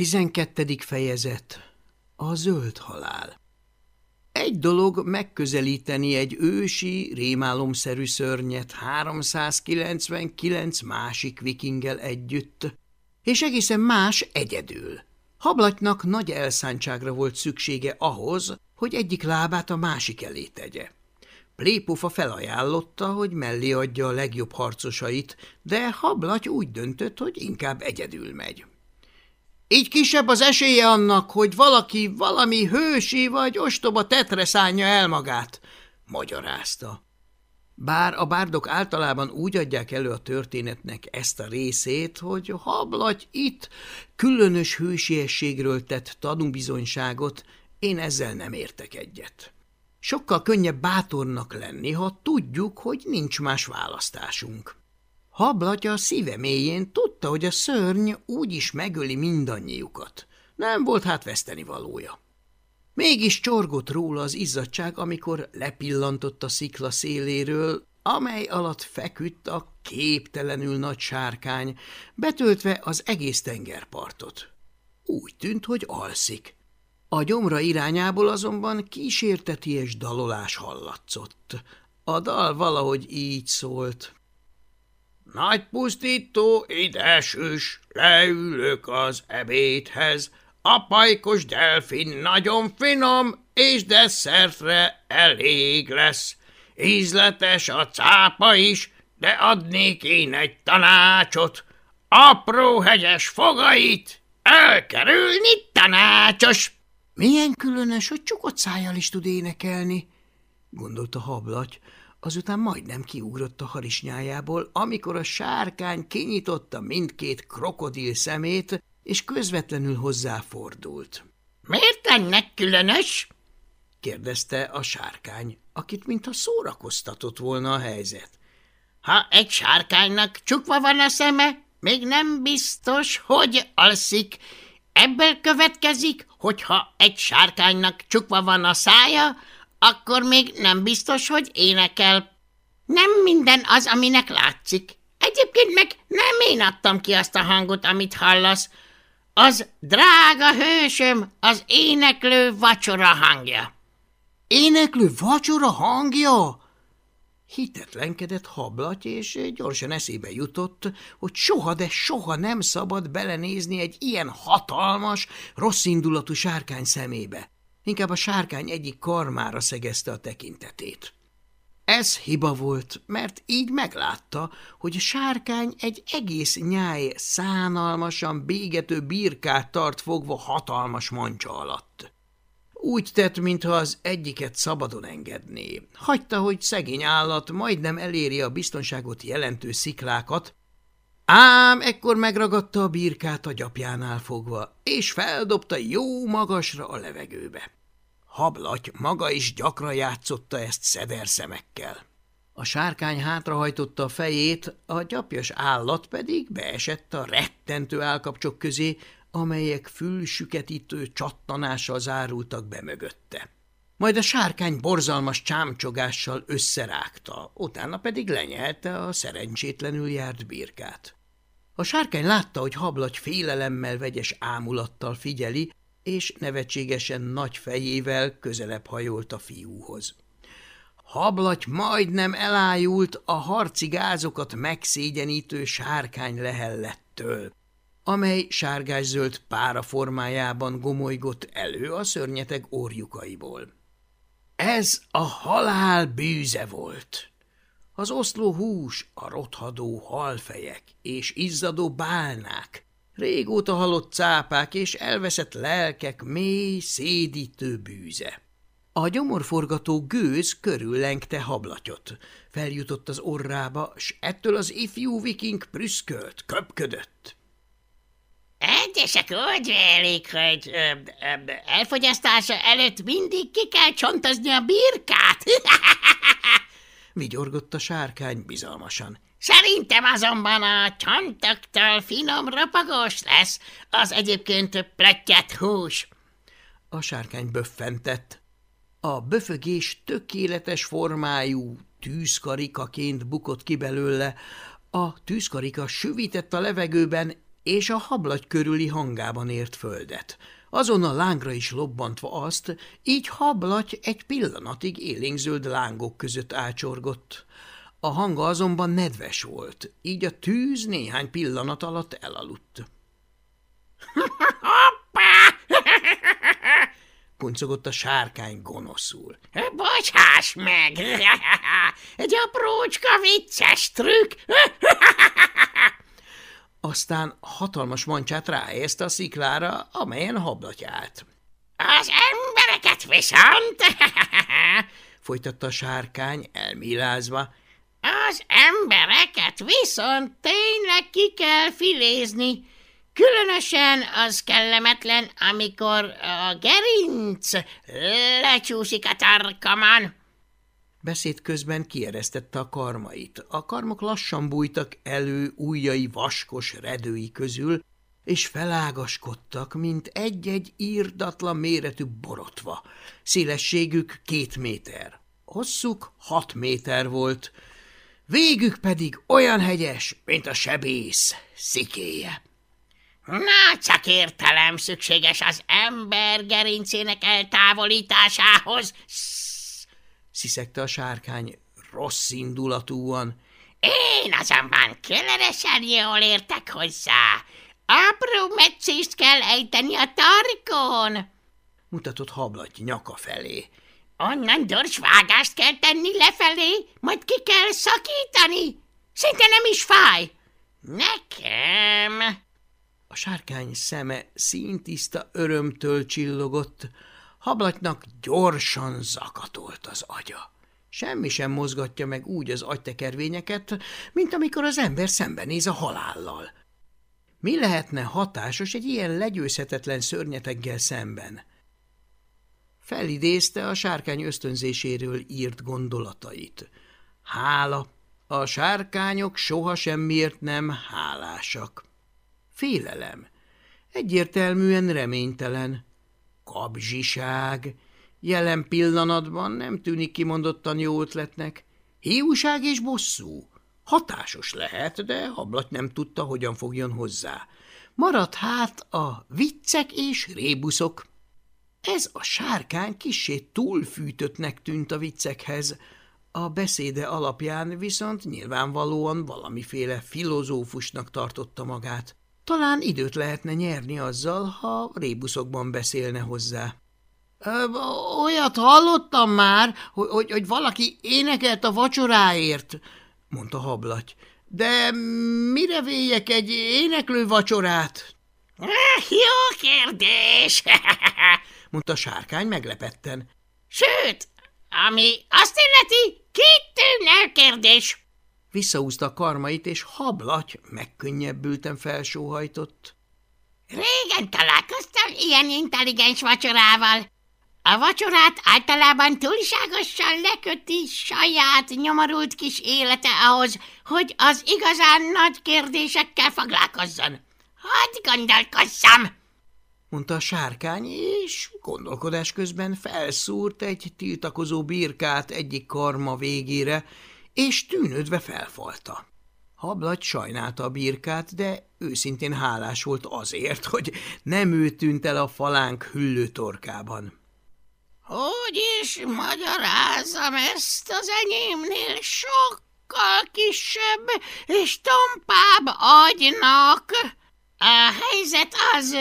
Tizenkettedik fejezet A zöld halál Egy dolog megközelíteni egy ősi, rémálomszerű szörnyet 399 másik vikinggel együtt, és egészen más egyedül. Hablatnak nagy elszántságra volt szüksége ahhoz, hogy egyik lábát a másik elé tegye. Plépofa felajánlotta, hogy mellé adja a legjobb harcosait, de Hablaty úgy döntött, hogy inkább egyedül megy. Így kisebb az esélye annak, hogy valaki valami hősi vagy ostoba tetre szánja el magát, magyarázta. Bár a bárdok általában úgy adják elő a történetnek ezt a részét, hogy hablagy itt különös hősiességről tett tanúbizonyságot, én ezzel nem értek egyet. Sokkal könnyebb bátornak lenni, ha tudjuk, hogy nincs más választásunk. Hablatya szíve mélyén tudta, hogy a szörny úgyis megöli mindannyiukat. Nem volt hát veszteni valója. Mégis csorgott róla az izzadság, amikor lepillantott a szikla széléről, amely alatt feküdt a képtelenül nagy sárkány, betöltve az egész tengerpartot. Úgy tűnt, hogy alszik. A gyomra irányából azonban kísérteties dalolás hallatszott. A dal valahogy így szólt. Nagy pusztító idesős, leülök az ebédhez, a pajkos delfin nagyon finom, és desszertre elég lesz. Ízletes a cápa is, de adnék én egy tanácsot. Apró hegyes fogait elkerülni tanácsos. Milyen különös, hogy csukott szájjal is tud énekelni, gondolta hablaty, azután majdnem kiugrott a harisnyájából, amikor a sárkány kinyitotta mindkét krokodil szemét, és közvetlenül hozzáfordult. – Miért ennek különös? – kérdezte a sárkány, akit mintha szórakoztatott volna a helyzet. – Ha egy sárkánynak csukva van a szeme, még nem biztos, hogy alszik. Ebből következik, hogyha egy sárkánynak csukva van a szája, akkor még nem biztos, hogy énekel. Nem minden az, aminek látszik. Egyébként meg nem én adtam ki azt a hangot, amit hallasz. Az drága hősöm, az éneklő vacsora hangja. Éneklő vacsora hangja? Hitetlenkedett hablaty, és gyorsan eszébe jutott, hogy soha, de soha nem szabad belenézni egy ilyen hatalmas, rosszindulatú sárkány szemébe. Inkább a sárkány egyik karmára szegezte a tekintetét. Ez hiba volt, mert így meglátta, hogy a sárkány egy egész nyáj szánalmasan bégető birkát tart fogva hatalmas mancsa alatt. Úgy tett, mintha az egyiket szabadon engedné. Hagyta, hogy szegény állat majdnem eléri a biztonságot jelentő sziklákat, ám ekkor megragadta a birkát a gyapjánál fogva, és feldobta jó magasra a levegőbe. Hablaty maga is gyakran játszotta ezt szederszemekkel. A sárkány hátrahajtotta a fejét, a gyapjas állat pedig beesett a rettentő állkapcsok közé, amelyek fülsüketítő csattanással zárultak be mögötte. Majd a sárkány borzalmas csámcsogással összerágta, utána pedig lenyelte a szerencsétlenül járt birkát. A sárkány látta, hogy hablagy félelemmel vegyes ámulattal figyeli, és nevetségesen nagy fejével közelebb hajolt a fiúhoz. Hablaty majdnem elájult a harci gázokat megszégyenítő sárkány lehellettől, amely sárgás-zöld pára formájában gomolygott elő a szörnyeteg orjukaiból. Ez a halál bűze volt. Az oszló hús, a rothadó halfejek és izzadó bálnák, régóta halott cápák és elveszett lelkek mély, szédítő bűze. A gyomorforgató gőz körüllengte hablatyot. Feljutott az orrába, s ettől az ifjú viking prüszkölt, köpködött. Egyesek úgy vélik, hogy ö, ö, elfogyasztása előtt mindig ki kell csontozni a birkát. Vigyorgott a sárkány bizalmasan. Szerintem azonban a csontoktól finom rapagos lesz, az egyébként plettyet hús. A sárkány böffentett. A böfögés tökéletes formájú tűzkarikaként bukott ki belőle, a tűzkarika süvített a levegőben, és a hablagy körüli hangában ért földet. Azon a lángra is lobbantva azt, így hablaty egy pillanatig élénkzöld lángok között ácsorgott. A hanga azonban nedves volt, így a tűz néhány pillanat alatt elaludt. Hoppá! kuncogott a sárkány gonoszul. Bocsáss meg! Egy aprócska vicces trükk! Aztán hatalmas mancsát ráhelyezte a sziklára, amelyen hablatyált. Az embereket viszont, folytatta a sárkány elmilázva, az embereket viszont tényleg ki kell filézni. Különösen az kellemetlen, amikor a gerinc lecsúszik a tarkaman. Beszéd közben kieresztette a karmait. A karmok lassan bújtak elő ujjai vaskos redői közül, és felágaskodtak, mint egy-egy írdatlan méretű borotva. Szélességük két méter, hosszuk hat méter volt, végük pedig olyan hegyes, mint a sebész szikéje. Na, csak értelem szükséges az ember gerincének eltávolításához. Sziszegte a sárkány rossz indulatúan. Én azonban különösen jól értek hozzá. Apró meccést kell ejteni a tarkon. Mutatott hablaty nyaka felé. Onnan gyors vágást kell tenni lefelé, majd ki kell szakítani. Szinte nem is fáj. Nekem... A sárkány szeme színtiszta örömtől csillogott, hablatnak gyorsan zakatolt az agya. Semmi sem mozgatja meg úgy az agytekervényeket, mint amikor az ember szembenéz a halállal. Mi lehetne hatásos egy ilyen legyőzhetetlen szörnyeteggel szemben? Felidézte a sárkány ösztönzéséről írt gondolatait. Hála, a sárkányok soha semmiért nem hálásak. Félelem, egyértelműen reménytelen. Kabzsiság, jelen pillanatban nem tűnik kimondottan jó ötletnek. Hiúság és bosszú, hatásos lehet, de hablat nem tudta, hogyan fogjon hozzá. Maradt hát a viccek és rébuszok. Ez a sárkány kisé túlfűtöttnek tűnt a viccekhez, a beszéde alapján viszont nyilvánvalóan valamiféle filozófusnak tartotta magát. Talán időt lehetne nyerni azzal, ha rébuszokban beszélne hozzá. – Olyat hallottam már, hogy, hogy, hogy valaki énekelt a vacsoráért – mondta hablaty. – De mire véjek egy éneklő vacsorát? – Jó kérdés! – mondta sárkány meglepetten. – Sőt, ami azt illeti, kitűnő kérdés! Visszaúzta a karmait, és hablaty megkönnyebbülten felsóhajtott. Régen találkoztam ilyen intelligens vacsorával. A vacsorát általában túlságosan leköti saját nyomorult kis élete ahhoz, hogy az igazán nagy kérdésekkel foglalkozzon. Hadd gondolkozzam! mondta a sárkány, és gondolkodás közben felszúrt egy tiltakozó birkát egyik karma végére, és tűnődve felfalta. Hablagy sajnálta a birkát, de őszintén hálás volt azért, hogy nem ő tűnt el a falánk hüllő torkában. – Hogy is magyarázom ezt az enyémnél sokkal kisebb és tompább agynak? A helyzet az,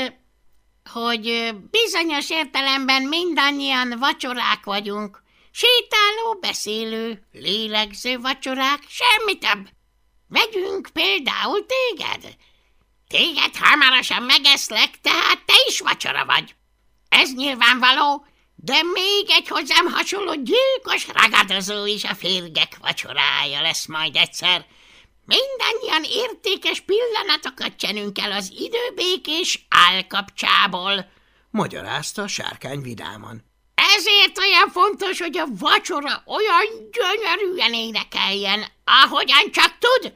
hogy bizonyos értelemben mindannyian vacsorák vagyunk – Sétáló, beszélő, lélegző vacsorák, semmi több. Vegyünk például téged. Téged hamarosan megeszlek, tehát te is vacsora vagy. Ez nyilvánvaló, de még egy hozzám hasonló gyilkos ragadozó is a férgek vacsorája lesz majd egyszer. Mindannyian értékes pillanatokat csenünk el az időbékés állkapcsából, magyarázta a sárkány vidáman. Ezért olyan fontos, hogy a vacsora olyan gyönyörűen énekeljen, ahogyan csak tud.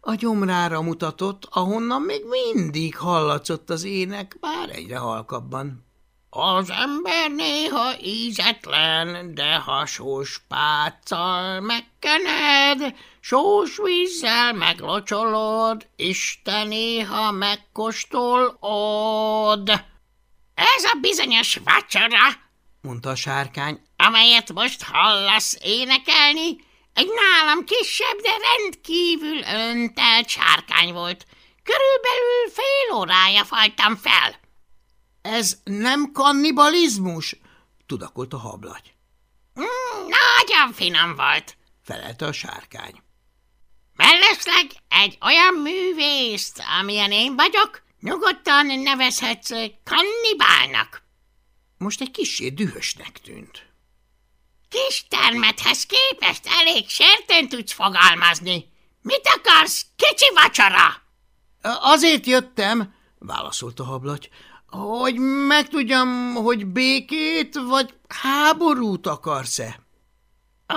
A gyomrára mutatott, ahonnan még mindig hallatszott az ének, bár egyre halkabban. Az ember néha ízetlen, de ha sós páccal megkened, sós vízzel meglocsolod, Isten néha megkóstolod. Ez a bizonyos vacsora, mondta a sárkány, amelyet most hallasz énekelni, egy nálam kisebb, de rendkívül öntelt sárkány volt. Körülbelül fél órája fajtam fel. Ez nem kannibalizmus? tudakolt a hablagy. Mm, nagyon finom volt, felelte a sárkány. Mellesleg egy olyan művészt, amilyen én vagyok, nyugodtan nevezhetsz kannibálnak. Most egy kicsi dühösnek tűnt. Kis termethez képest elég sértén tudsz fogalmazni. Mit akarsz, kicsi vacsora? Azért jöttem, válaszolt a hablaty, hogy megtudjam, hogy békét vagy háborút akarsz-e? Ó,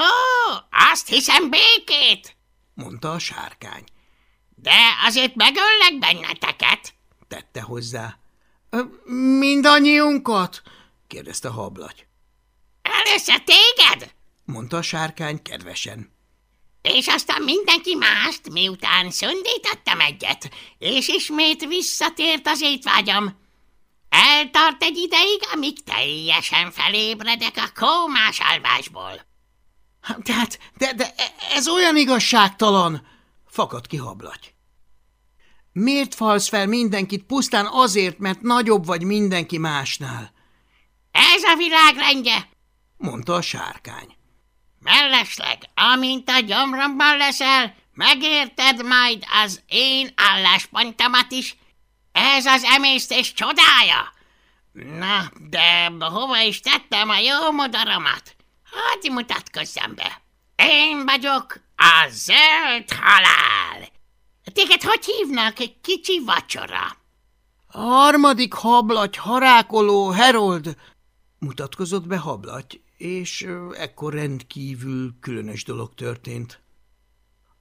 azt hiszem békét, mondta a sárkány. De azért megöllek benneteket, tette hozzá. Mindannyiunkat? Kérdezte a hablaty. Először téged? mondta a sárkány kedvesen. És aztán mindenki mást, miután szöndítettem egyet, és ismét visszatért az étvágyam. Eltart egy ideig, amíg teljesen felébredek a kómás alvásból. Tehát, de, de ez olyan igazságtalan, fakad ki hablaty. Miért falsz fel mindenkit pusztán azért, mert nagyobb vagy mindenki másnál? Ez a világ rendje, mondta a sárkány. Mellesleg, amint a gyomromban leszel, megérted majd az én álláspontomat is. Ez az emésztés csodája. Na, de hova is tettem a jó modaramat? Hadd mutatkozzam be. Én vagyok a zöld halál. Téged hogy hívnak, egy kicsi vacsora? Harmadik hablaty, harákoló Herold, mutatkozott be hablaty, és ekkor rendkívül különös dolog történt.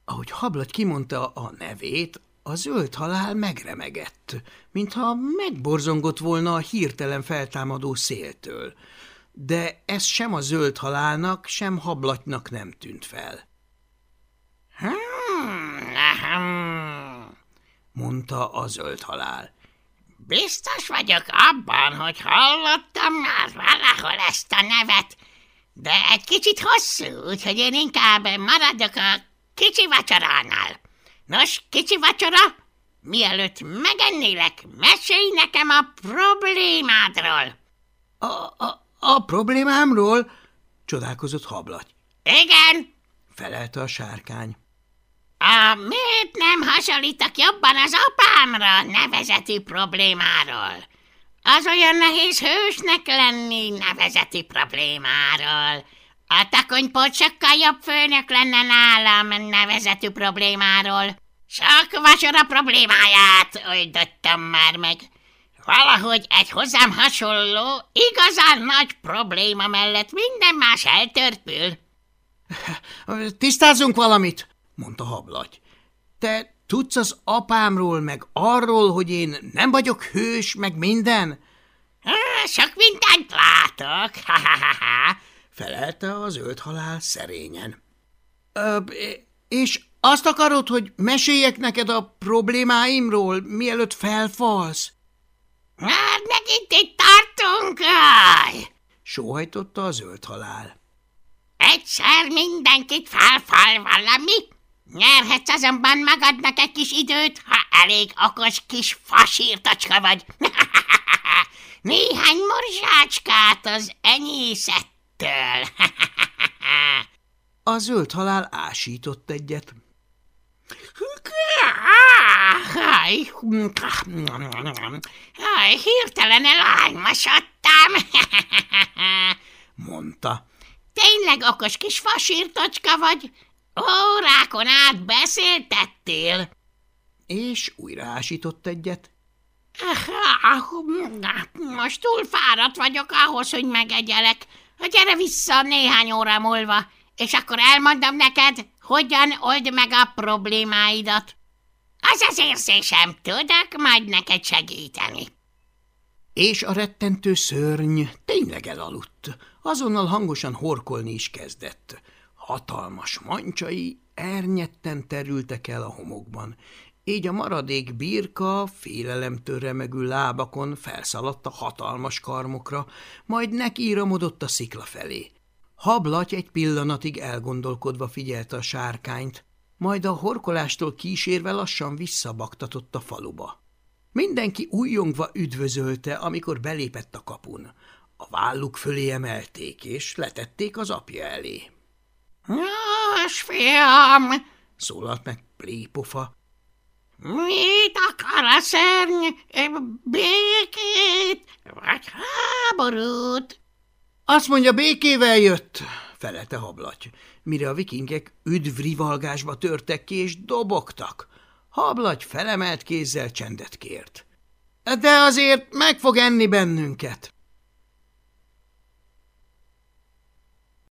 Ahogy hablaty kimondta a nevét, a zöld halál megremegett, mintha megborzongott volna a hirtelen feltámadó széltől, de ez sem a zöld halálnak, sem hablatynak nem tűnt fel. Hmm, mondta a zöld halál. Biztos vagyok abban, hogy hallottam már valahol ezt a nevet, de egy kicsit hosszú, úgyhogy én inkább maradok a kicsi vacsoránál. Nos, kicsi vacsora, mielőtt megennélek, mesélj nekem a problémádról. A, a, a problémámról? csodálkozott hablaty. Igen, felelte a sárkány. A miért nem hasonlítak jobban az apámra nevezeti problémáról? Az olyan nehéz hősnek lenni nevezeti problémáról. A takonypot sokkal jobb főnök lenne nálam nevezetű problémáról. Sok vacsora problémáját oldottam már meg. Valahogy egy hozzám hasonló, igazán nagy probléma mellett minden más eltörpül. Tisztázunk valamit, mondta hablaty. Te tudsz az apámról, meg arról, hogy én nem vagyok hős, meg minden? Sok mindent látok, ha-ha-ha-ha, felelte az zöld halál szerényen. És azt akarod, hogy meséljek neked a problémáimról, mielőtt felfalsz? Már megint itt tartunk, aj! sóhajtotta a zöld halál. Egyszer mindenkit felfal valami, nyerhetsz azonban magadnak egy kis időt, ha elég okos kis fasírtacska vagy. Néhány morzsácskát az enyészettől. a zöld halál ásított egyet. hirtelen elálmosodtam, mondta. Tényleg okos kis fasírtocska vagy? Órákon át beszéltettél? És újra ásított egyet. Most túl fáradt vagyok ahhoz, hogy megegyelek. Gyere vissza néhány óra múlva, és akkor elmondom neked, hogyan old meg a problémáidat. Az az érzésem, tudok majd neked segíteni. És a rettentő szörny tényleg elaludt, azonnal hangosan horkolni is kezdett. Hatalmas mancsai ernyetten terültek el a homokban, így a maradék birka félelemtől remegő lábakon felszaladt a hatalmas karmokra, majd nekiíramodott a szikla felé. Hablaty egy pillanatig elgondolkodva figyelte a sárkányt, majd a horkolástól kísérve lassan visszabaktatott a faluba. Mindenki újjongva üdvözölte, amikor belépett a kapun. A válluk fölé emelték, és letették az apja elé. – Nyos, fiam! – szólalt meg Plépofa. – Mit akar a szörny? Békét vagy háborút? – Azt mondja, békével jött – felelte hablaty, mire a vikingek üdvrivalgásba törtek ki és dobogtak – Hablagy felemelt kézzel csendet kért. De azért meg fog enni bennünket.